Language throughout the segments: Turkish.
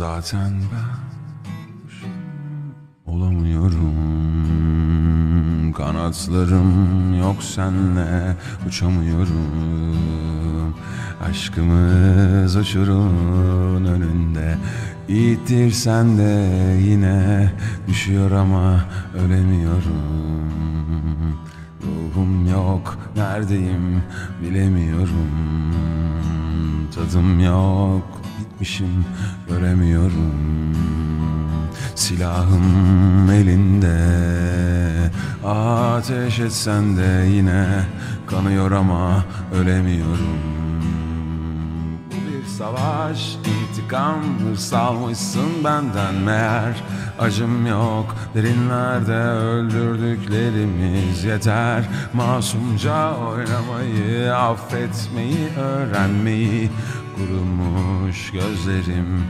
Zaten ben olamıyorum. Kanatlarım yok senle uçamıyorum. Aşkımız uçurumun önünde. İttirsen de yine düşüyor ama ölemiyorum. Ruhum yok neredeyim bilemiyorum. Tadım yok bitmişim göremiyorum. Silahım elinde. Ateş etsen de yine Kanıyor ama ölemiyorum. Bu bir savaş intikam Hırs almışsın benden. Meğer Acım yok derinlerde öldürdüklerimiz yeter. Masumca oynamayı affetmeyi öğrenmeyi Kurumuş gözlerim.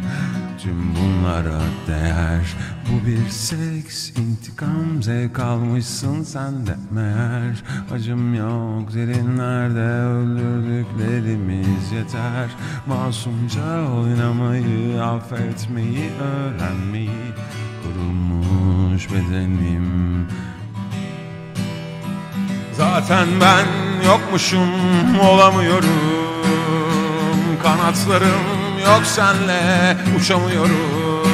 Tüm bunlara değer. Bu bir seks intikam zevk almışsın sen de meğer. Acım yok derinlerde öldürdüklerimiz yeter. Masumca oynamayı affetmeyi öğrenmeyi Kurumuş bedenim. Zaten ben yokmuşum olamıyorum. Kanatlarım yok senle uçamıyorum.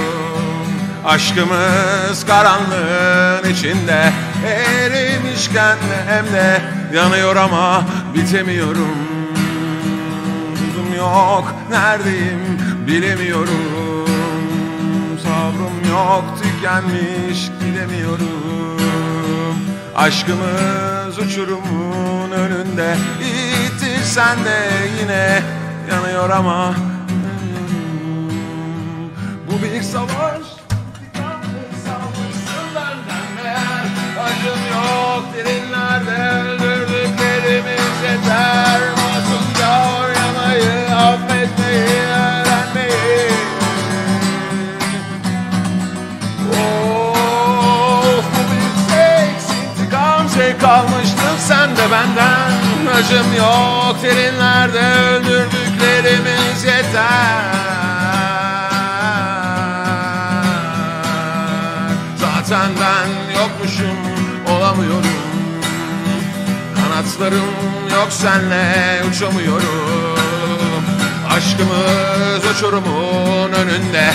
Aşkımız karanlığın içinde Erimişken hem de yanıyor ama bitemiyorum. Umudum yok neredeyim bilemiyorum. Sabrım yok tükenmiş gidemiyorum. Aşkımız uçurumun önünde İttirsen de yine yanıyor ama bir savaş. Acım yok derinlerde öldürdüklerimiz yeter. Masumca oynamayı affetmeyi öğrenmeyi. Bu bir seks intikam şey kalmıştın sen de benden. Acım yok derinlerde öldürdüklerimiz yeter ben yokmuşum olamıyorum. Kanatlarım yok senle uçamıyorum. Aşkımız uçurumun önünde.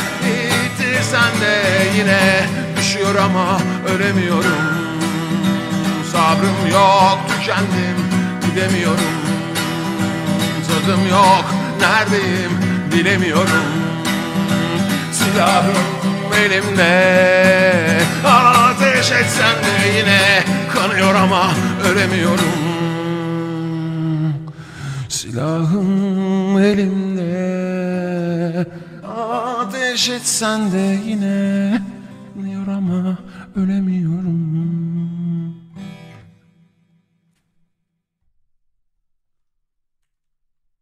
İttirsen de yine düşüyor ama ölemiyorum. Sabrım yok tükendim gidemiyorum. Tadım yok neredeyim bilemiyorum. Silahım elimde Ateş etsen de yine kanıyor ama ölemiyorum. Silahım elimde Ateş etsen de yine kanıyor ama ölemiyorum